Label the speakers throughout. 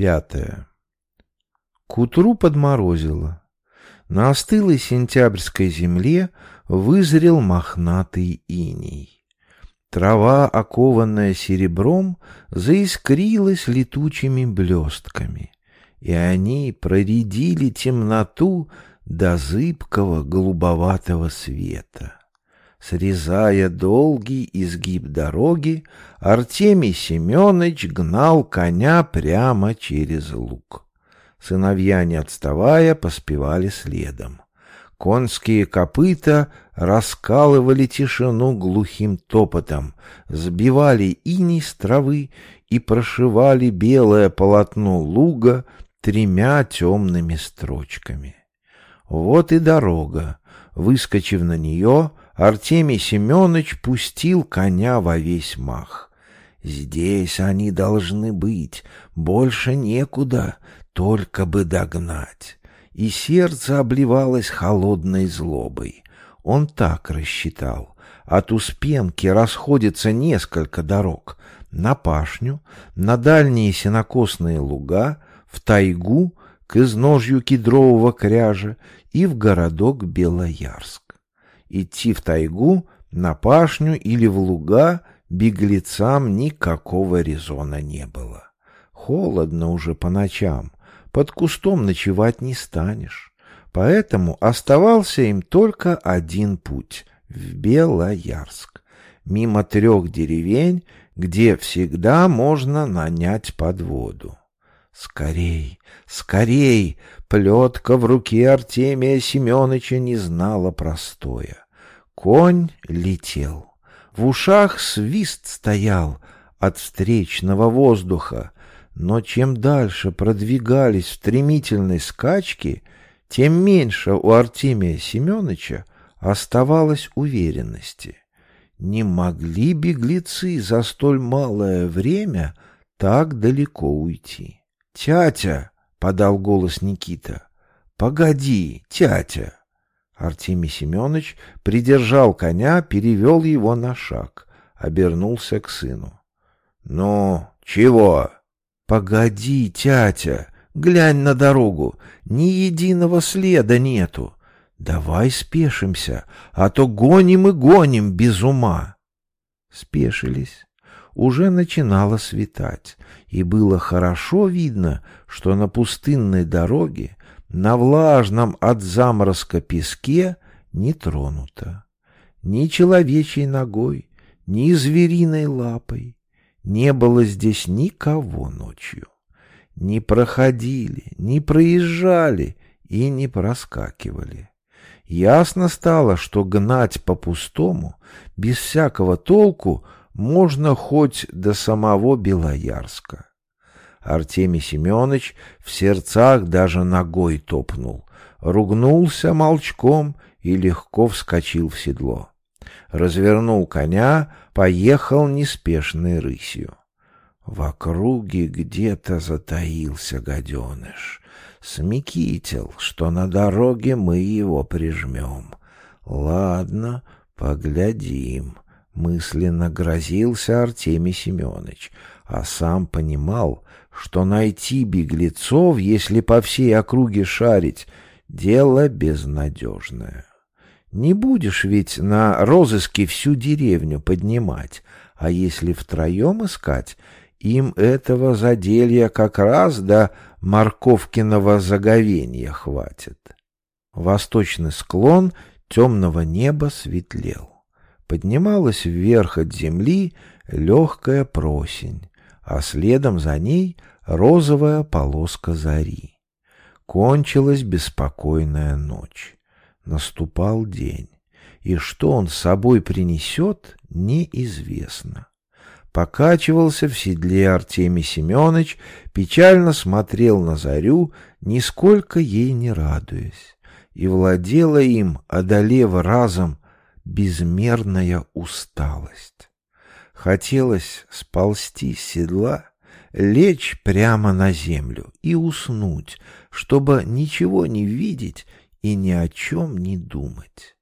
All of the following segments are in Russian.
Speaker 1: Пятое. К утру подморозило. На остылой сентябрьской земле вызрел мохнатый иней. Трава, окованная серебром, заискрилась летучими блестками, и они проредили темноту до зыбкого голубоватого света. Срезая долгий изгиб дороги, Артемий Семенович гнал коня прямо через луг. Сыновья, не отставая, поспевали следом. Конские копыта раскалывали тишину глухим топотом, сбивали иней с травы и прошивали белое полотно луга тремя темными строчками. Вот и дорога. Выскочив на нее, Артемий Семенович пустил коня во весь мах. Здесь они должны быть, больше некуда, только бы догнать. И сердце обливалось холодной злобой. Он так рассчитал. От Успенки расходится несколько дорог. На пашню, на дальние сенокосные луга, в тайгу, к изножью кедрового кряжа и в городок Белоярск. Идти в тайгу, на пашню или в луга беглецам никакого резона не было. Холодно уже по ночам, под кустом ночевать не станешь. Поэтому оставался им только один путь — в Белоярск, мимо трех деревень, где всегда можно нанять подводу. Скорей, скорей! Плетка в руке Артемия Семеновича не знала простоя. Конь летел. В ушах свист стоял от встречного воздуха, но чем дальше продвигались в стремительной скачке, тем меньше у Артемия Семеновича оставалось уверенности. Не могли беглецы за столь малое время так далеко уйти. «Тятя!» — подал голос Никита. «Погоди, тятя!» Артемий Семенович придержал коня, перевел его на шаг, обернулся к сыну. «Ну, чего?» «Погоди, тятя, глянь на дорогу, ни единого следа нету. Давай спешимся, а то гоним и гоним без ума». Спешились уже начинало светать, и было хорошо видно, что на пустынной дороге, на влажном от заморозка песке не тронуто. Ни человечьей ногой, ни звериной лапой. Не было здесь никого ночью. Не проходили, не проезжали и не проскакивали. Ясно стало, что гнать по пустому, без всякого толку — можно хоть до самого Белоярска. Артемий Семенович в сердцах даже ногой топнул, ругнулся молчком и легко вскочил в седло. Развернул коня, поехал неспешной рысью. В округе где-то затаился гаденыш. Смекител, что на дороге мы его прижмем. Ладно, поглядим мысленно грозился Артемий Семенович, а сам понимал, что найти беглецов, если по всей округе шарить, дело безнадежное. Не будешь ведь на розыске всю деревню поднимать, а если втроем искать, им этого заделья как раз до морковкиного заговения хватит. Восточный склон темного неба светлел. Поднималась вверх от земли легкая просень, а следом за ней розовая полоска зари. Кончилась беспокойная ночь. Наступал день, и что он с собой принесет, неизвестно. Покачивался в седле Артемий Семенович, печально смотрел на зарю, нисколько ей не радуясь, и владела им, одолев разом безмерная усталость. Хотелось сползти с седла, лечь прямо на землю и уснуть, чтобы ничего не видеть и ни о чем не думать.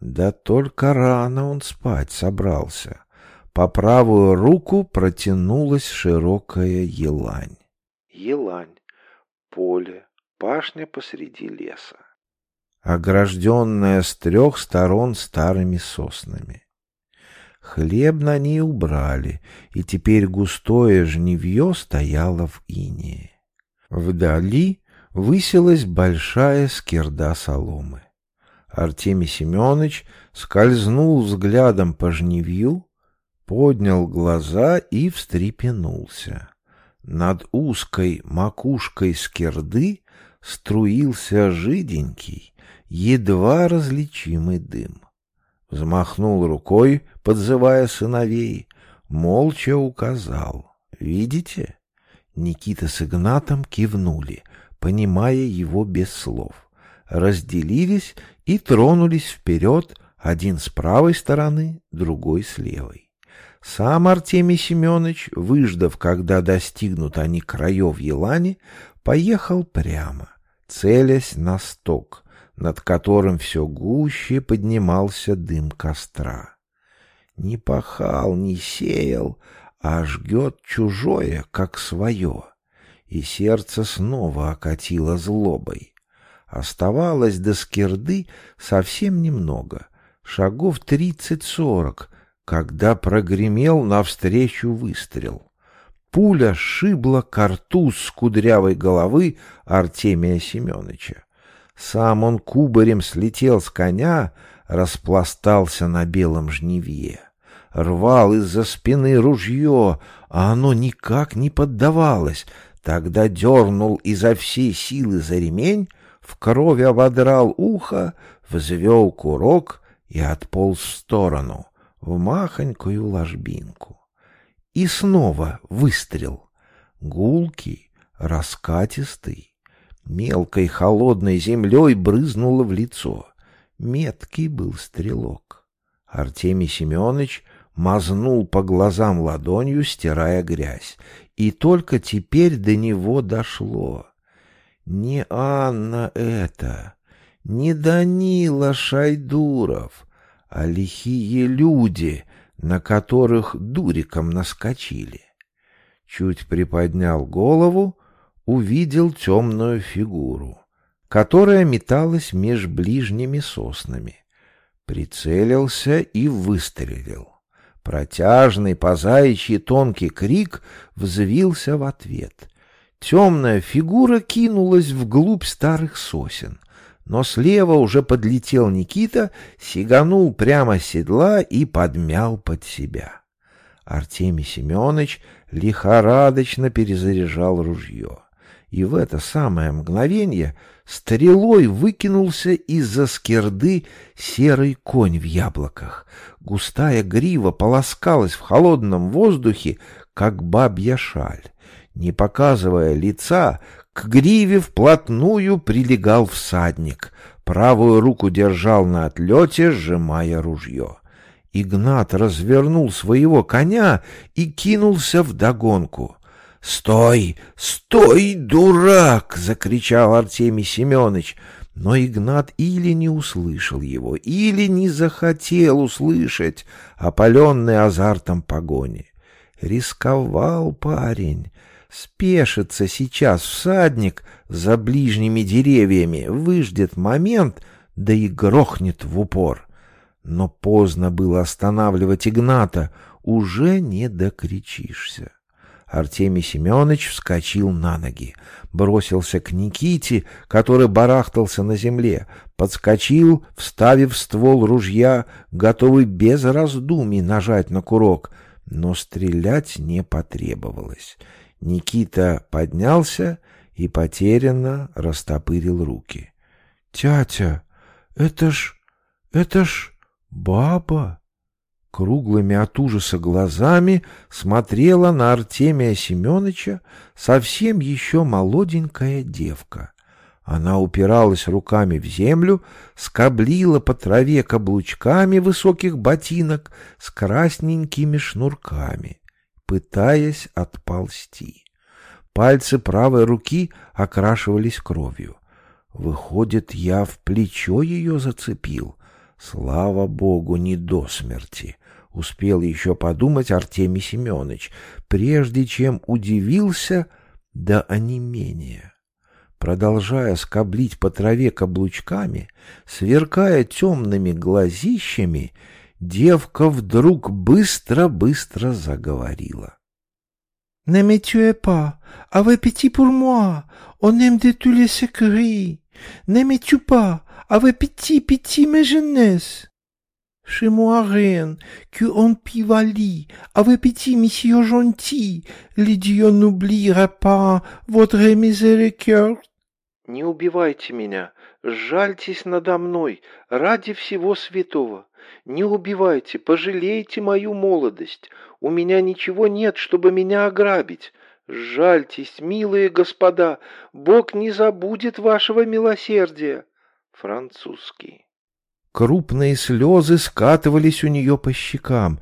Speaker 1: Да только рано он спать собрался. По правую руку протянулась широкая елань. елань, поле, пашня посреди леса, огражденная с трех сторон старыми соснами. Хлеб на ней убрали, и теперь густое жневье стояло в инее. Вдали высилась большая скирда соломы. Артемий Семенович скользнул взглядом по жневью, поднял глаза и встрепенулся. Над узкой макушкой скирды струился жиденький, едва различимый дым. Взмахнул рукой, подзывая сыновей, молча указал. «Видите?» Никита с Игнатом кивнули, понимая его без слов. Разделились и тронулись вперед, один с правой стороны, другой с левой. Сам Артемий Семенович, выждав, когда достигнут они краев Елани, поехал прямо, целясь на сток, над которым все гуще поднимался дым костра. Не пахал, не сеял, а жгет чужое, как свое, и сердце снова окатило злобой. Оставалось до скирды совсем немного, шагов тридцать-сорок, когда прогремел навстречу выстрел. Пуля шибла картуз с кудрявой головы Артемия Семеновича. Сам он кубарем слетел с коня, распластался на белом жневье. Рвал из-за спины ружье, а оно никак не поддавалось. Тогда дернул изо всей силы за ремень, в крови ободрал ухо, взвел курок и отполз в сторону, в махонькую ложбинку. И снова выстрел. Гулкий, раскатистый, мелкой холодной землей брызнуло в лицо. Меткий был стрелок. Артемий Семенович мазнул по глазам ладонью, стирая грязь, и только теперь до него дошло. Не Анна это, не Данила Шайдуров, а лихие люди, на которых дуриком наскочили. Чуть приподнял голову, увидел темную фигуру, которая металась меж ближними соснами. Прицелился и выстрелил. Протяжный, позаичий тонкий крик взвился в ответ. Темная фигура кинулась вглубь старых сосен. Но слева уже подлетел Никита, сиганул прямо с седла и подмял под себя. Артемий Семенович лихорадочно перезаряжал ружье. И в это самое мгновение стрелой выкинулся из-за скирды серый конь в яблоках. Густая грива полоскалась в холодном воздухе, как бабья шаль. Не показывая лица, к гриве вплотную прилегал всадник, правую руку держал на отлете, сжимая ружье. Игнат развернул своего коня и кинулся в догонку. «Стой! Стой, дурак!» — закричал Артемий Семенович. Но Игнат или не услышал его, или не захотел услышать, опаленный азартом погони. Рисковал парень, Спешится сейчас всадник за ближними деревьями, выждет момент, да и грохнет в упор. Но поздно было останавливать Игната, уже не докричишься. Артемий Семенович вскочил на ноги, бросился к Никите, который барахтался на земле, подскочил, вставив ствол ружья, готовый без раздумий нажать на курок, но стрелять не потребовалось. Никита поднялся и потерянно растопырил руки. — Тятя, это ж... это ж баба! Круглыми от ужаса глазами смотрела на Артемия Семеновича совсем еще молоденькая девка. Она упиралась руками в землю, скоблила по траве каблучками высоких ботинок с красненькими шнурками пытаясь отползти. Пальцы правой руки окрашивались кровью. Выходит, я в плечо ее зацепил. Слава богу, не до смерти. Успел еще подумать Артемий Семенович, прежде чем удивился, до онемения. Продолжая скоблить по траве каблучками, сверкая темными глазищами, девка вдруг быстро-быстро заговорила.
Speaker 2: Ne me tuez pas, avez pitié pour moi, on aime de tous les. Ne me tue avez pitié, pitié ma jeunesse. Chez moi rien, que on pivali, avez pitié, monsieur gentil, les dieux n'oubliera pas.
Speaker 1: Не убивайте меня, жальтесь надо мной, ради всего святого. Не убивайте, пожалейте мою молодость. У меня ничего нет, чтобы меня ограбить. Жальтесь, милые господа, Бог не забудет вашего милосердия. Французский. Крупные слезы скатывались у нее по щекам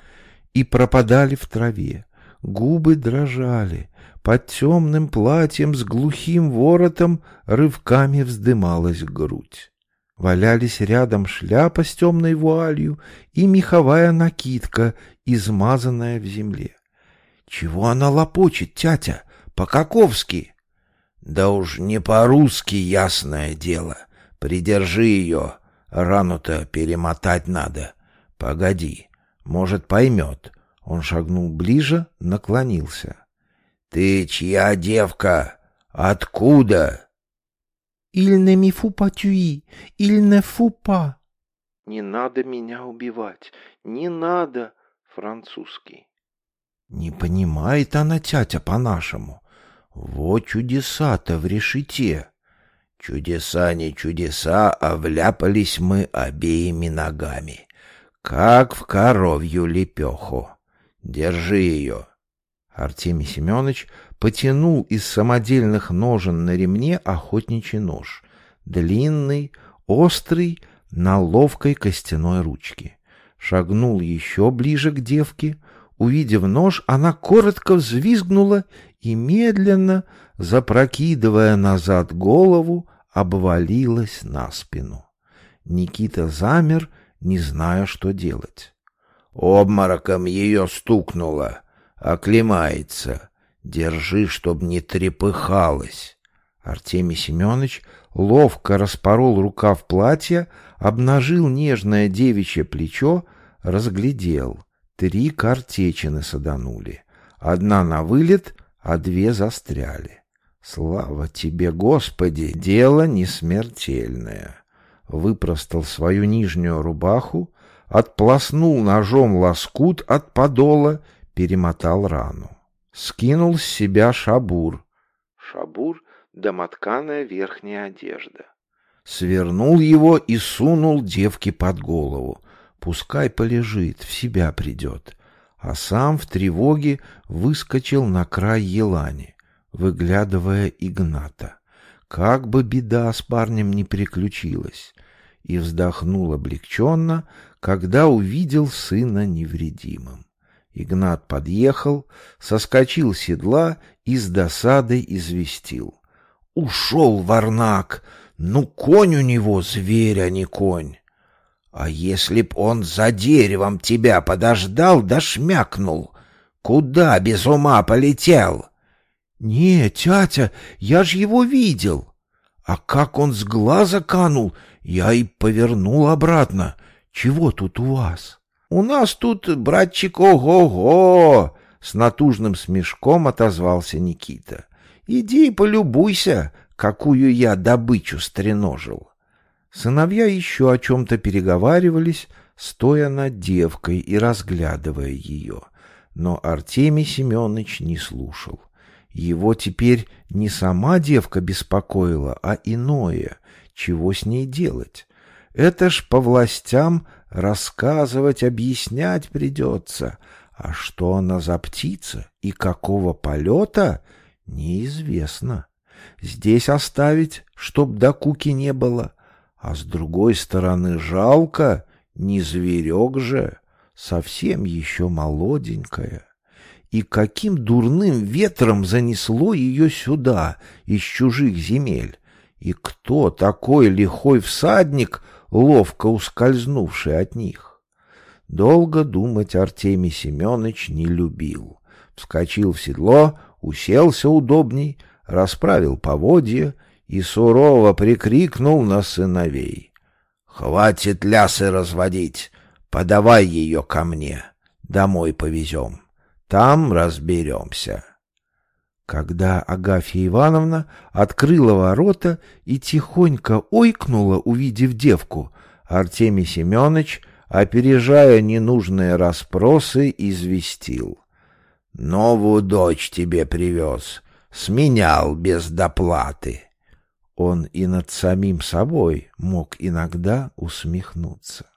Speaker 1: и пропадали в траве. Губы дрожали. Под темным платьем с глухим воротом рывками вздымалась грудь. Валялись рядом шляпа с темной вуалью и меховая накидка, измазанная в земле. Чего она лопочет, тятя? По-каковски? Да уж не по-русски, ясное дело. Придержи ее, рану-то перемотать надо. Погоди, может, поймет. Он шагнул ближе, наклонился. «Ты чья девка? Откуда?»
Speaker 2: «Il ne me faut pas tuer, il ne faut pas».
Speaker 1: «Не надо меня убивать, не надо, французский». Не понимает она тятя по-нашему. Вот чудеса-то в решете. Чудеса не чудеса, а вляпались мы обеими ногами, как в коровью лепеху. Держи ее. Артемий Семенович потянул из самодельных ножен на ремне охотничий нож. Длинный, острый, на ловкой костяной ручке. Шагнул еще ближе к девке. Увидев нож, она коротко взвизгнула и медленно, запрокидывая назад голову, обвалилась на спину. Никита замер, не зная, что делать. Обмороком ее стукнуло оклемается. Держи, чтоб не трепыхалась. Артемий Семенович ловко распорол рукав платья, обнажил нежное девичье плечо, разглядел. Три картечины саданули. Одна на вылет, а две застряли. Слава тебе, Господи, дело не смертельное. Выпростал свою нижнюю рубаху, отплоснул ножом лоскут от подола перемотал рану. Скинул с себя шабур. Шабур — домотканая верхняя одежда. Свернул его и сунул девке под голову. Пускай полежит, в себя придет. А сам в тревоге выскочил на край елани, выглядывая Игната. Как бы беда с парнем не приключилась. И вздохнул облегченно, когда увидел сына невредимым. Игнат подъехал, соскочил с седла и с досадой известил. «Ушел Варнак! Ну, конь у него зверь, а не конь!» «А если б он за деревом тебя подождал да шмякнул? Куда без ума полетел?» «Не, тятя, я ж его видел!» «А как он с глаза канул, я и повернул обратно. Чего тут у вас?» У нас тут, братчик, ого-го! С натужным смешком отозвался Никита. Иди полюбуйся, какую я добычу стреножил. Сыновья еще о чем-то переговаривались, стоя над девкой и разглядывая ее. Но Артемий Семенович не слушал. Его теперь не сама девка беспокоила, а иное, чего с ней делать. Это ж по властям рассказывать, объяснять придется. А что она за птица и какого полета, неизвестно. Здесь оставить, чтоб до куки не было. А с другой стороны жалко, не зверек же, совсем еще молоденькая. И каким дурным ветром занесло ее сюда, из чужих земель? И кто такой лихой всадник, ловко ускользнувший от них. Долго думать Артемий Семенович не любил. Вскочил в седло, уселся удобней, расправил поводья и сурово прикрикнул на сыновей. «Хватит лясы разводить! Подавай ее ко мне! Домой повезем! Там разберемся!» Когда Агафья Ивановна открыла ворота и тихонько ойкнула, увидев девку, Артемий Семенович, опережая ненужные расспросы, известил. «Новую дочь тебе привез, сменял без доплаты». Он и над самим собой мог иногда усмехнуться.